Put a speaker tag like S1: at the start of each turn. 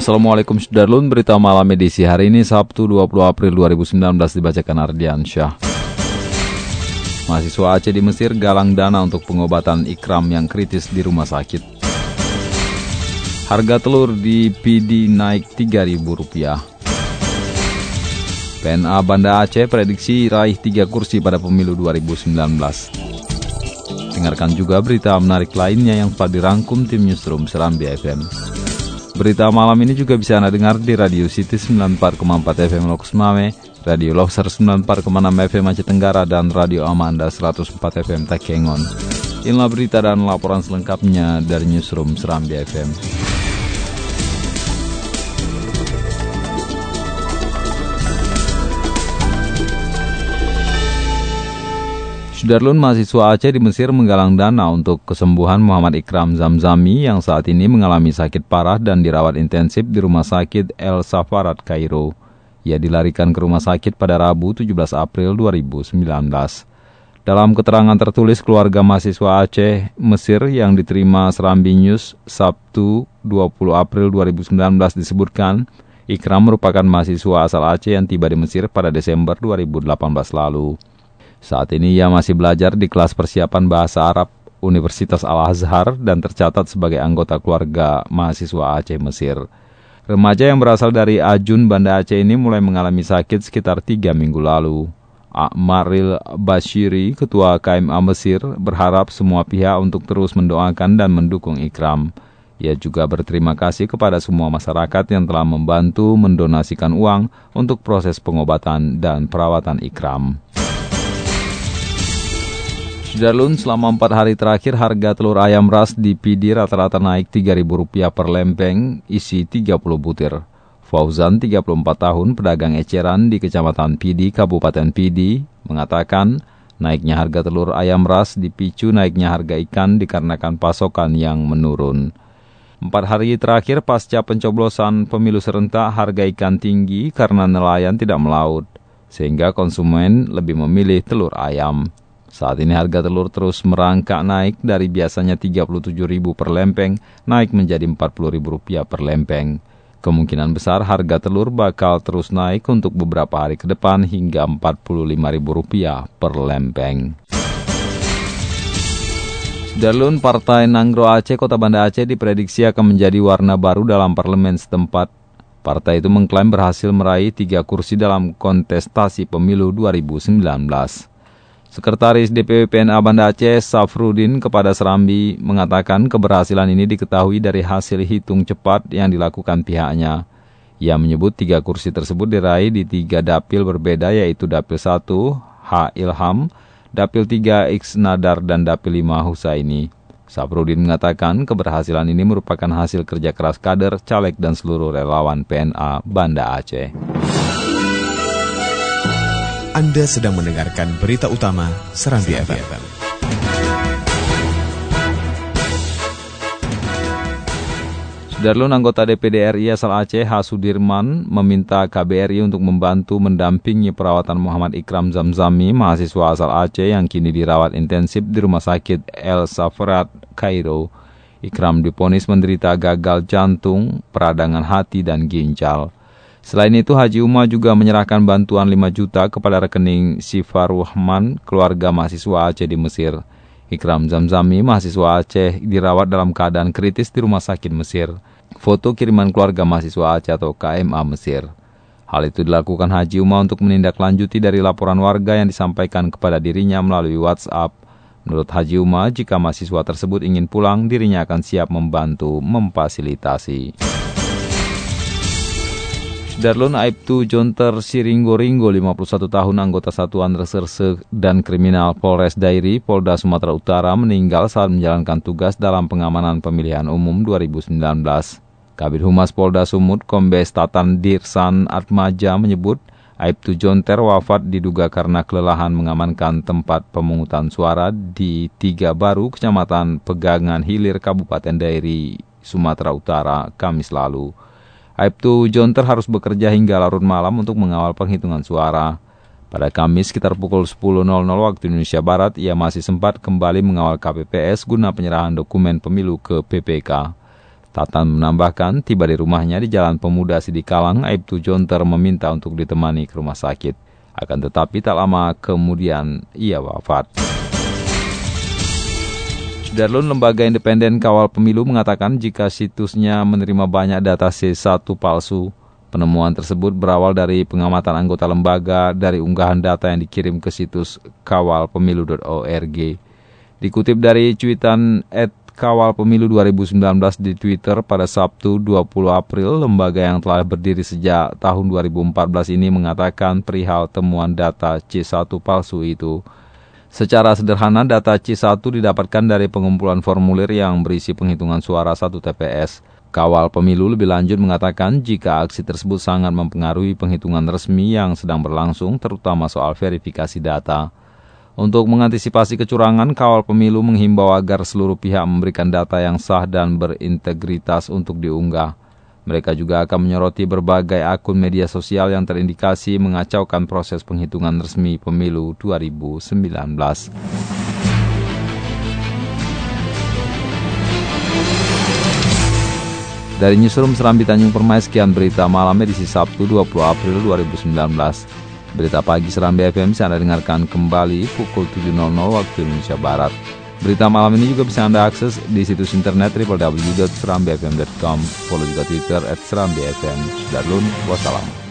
S1: Assalamualaikum Sudarlun, berita malam edisi hari ini Sabtu 20 April 2019 dibacakan Ardian Syah. Mahasiswa Aceh di Mesir galang dana untuk pengobatan ikram yang kritis di rumah sakit. Harga telur di PD naik Rp3.000. PNA Banda Aceh prediksi raih 3 kursi pada pemilu 2019. Dengarkan juga berita menarik lainnya yang telah dirangkum tim Newsroom Serambi FM. Berita malam ini juga bisa Anda dengar di Radio City 94,4 FM Lokus Mame, Radio Loser 94,6 FM Aceh Tenggara, dan Radio Amanda 104 FM Takengon. Inilah berita dan laporan selengkapnya dari Newsroom Serambi FM. Sudarlun mahasiswa Aceh di Mesir menggalang dana untuk kesembuhan Muhammad Ikram Zamzami yang saat ini mengalami sakit parah dan dirawat intensif di rumah sakit El Safarat, Kairo. Ia dilarikan ke rumah sakit pada Rabu 17 April 2019. Dalam keterangan tertulis keluarga mahasiswa Aceh, Mesir yang diterima Serambi News Sabtu 20 April 2019 disebutkan, Ikram merupakan mahasiswa asal Aceh yang tiba di Mesir pada Desember 2018 lalu. Saat ini ia masih belajar di kelas persiapan bahasa Arab Universitas Al-Azhar dan tercatat sebagai anggota keluarga mahasiswa Aceh Mesir. Remaja yang berasal dari Ajun, Banda Aceh ini mulai mengalami sakit sekitar tiga minggu lalu. Akmaril Bashiri, Ketua KMA Mesir, berharap semua pihak untuk terus mendoakan dan mendukung Ikram. Ia juga berterima kasih kepada semua masyarakat yang telah membantu mendonasikan uang untuk proses pengobatan dan perawatan Ikram. Sudarlun, selama empat hari terakhir harga telur ayam ras di PD rata-rata naik Rp3.000 per lempeng, isi 30 butir. Fauzan, 34 tahun, pedagang eceran di Kecamatan PD, Kabupaten PD, mengatakan naiknya harga telur ayam ras dipicu naiknya harga ikan dikarenakan pasokan yang menurun. Empat hari terakhir pasca pencoblosan pemilu serentak harga ikan tinggi karena nelayan tidak melaut, sehingga konsumen lebih memilih telur ayam. Saat ini harga telur terus merangkak naik dari biasanya Rp37.000 per lempeng naik menjadi Rp40.000 per lempeng. Kemungkinan besar harga telur bakal terus naik untuk beberapa hari ke depan hingga Rp45.000 per lempeng. Darlun Partai Nanggro Aceh Kota Banda Aceh diprediksi akan menjadi warna baru dalam parlemen setempat. Partai itu mengklaim berhasil meraih tiga kursi dalam kontestasi pemilu 2019. Sekretaris DPW PNA Banda Aceh, Safrudin, kepada Serambi mengatakan keberhasilan ini diketahui dari hasil hitung cepat yang dilakukan pihaknya. Ia menyebut tiga kursi tersebut diraih di tiga dapil berbeda yaitu Dapil 1, H. Ilham, Dapil 3, X. Nadar, dan Dapil 5, Husaini. Safrudin mengatakan keberhasilan ini merupakan hasil kerja keras kader, caleg, dan seluruh relawan PNA Banda Aceh.
S2: Anda sedang mendengarkan berita utama Serambi FM.
S1: Sudarlun anggota DPD RI asal Aceh, H. Sudirman, meminta KBRI untuk membantu mendampingi perawatan Muhammad Ikram Zamzami, mahasiswa asal Aceh yang kini dirawat intensif di Rumah Sakit El Safrat, Kairo. Ikram diponis menderita gagal jantung, peradangan hati, dan ginjal. Selain itu, Haji Umar juga menyerahkan bantuan 5 juta kepada rekening Sifaruhman, keluarga mahasiswa Aceh di Mesir. Ikram Zamzami, mahasiswa Aceh, dirawat dalam keadaan kritis di rumah sakit Mesir. Foto kiriman keluarga mahasiswa Aceh atau KMA Mesir. Hal itu dilakukan Haji Umar untuk menindaklanjuti dari laporan warga yang disampaikan kepada dirinya melalui WhatsApp. Menurut Haji Umar, jika mahasiswa tersebut ingin pulang, dirinya akan siap membantu memfasilitasi. Darlun Aibtu Jonter Siringgo-Ringgo, 51 tahun anggota Satuan Reserse dan Kriminal Polres Dairi, Polda Sumatera Utara meninggal saat menjalankan tugas dalam pengamanan pemilihan umum 2019. Kabit Humas Polda Sumut, Kombes Tatan Dirsan Atmaja menyebut Aibtu Jonter wafat diduga karena kelelahan mengamankan tempat pemungutan suara di Tiga Baru, Kecamatan Pegangan Hilir, Kabupaten Dairi, Sumatera Utara, Kamis lalu. Aibtu Jonter harus bekerja hingga larut malam untuk mengawal penghitungan suara. Pada Kamis sekitar pukul 10.00 waktu Indonesia Barat, ia masih sempat kembali mengawal KPPS guna penyerahan dokumen pemilu ke PPK. Tatan menambahkan, tiba di rumahnya di Jalan Pemuda Sidikalang, Aibtu Jonter meminta untuk ditemani ke rumah sakit. Akan tetapi tak lama kemudian ia wafat. Darlun Lembaga Independen Kawal Pemilu mengatakan jika situsnya menerima banyak data C1 palsu. Penemuan tersebut berawal dari pengamatan anggota lembaga dari unggahan data yang dikirim ke situs kawalpemilu.org. Dikutip dari cuitan at Kawal Pemilu 2019 di Twitter pada Sabtu 20 April, lembaga yang telah berdiri sejak tahun 2014 ini mengatakan perihal temuan data C1 palsu itu. Secara sederhana, data C1 didapatkan dari pengumpulan formulir yang berisi penghitungan suara satu TPS. Kawal pemilu lebih lanjut mengatakan jika aksi tersebut sangat mempengaruhi penghitungan resmi yang sedang berlangsung, terutama soal verifikasi data. Untuk mengantisipasi kecurangan, kawal pemilu menghimbau agar seluruh pihak memberikan data yang sah dan berintegritas untuk diunggah. Mereka juga akan menyoroti berbagai akun media sosial yang terindikasi mengacaukan proses penghitungan resmi pemilu 2019. Dari Newsroom Serambi Tanjung Permai, sekian berita malam edisi Sabtu 20 April 2019. Berita pagi Serambi FM saya dengarkan kembali pukul 7.00 waktu Indonesia Barat. Berita malam ini juga bisa Anda akses di situs internet www.serambifm.com. Follow juga Twitter at serambifm. Sudah wassalam.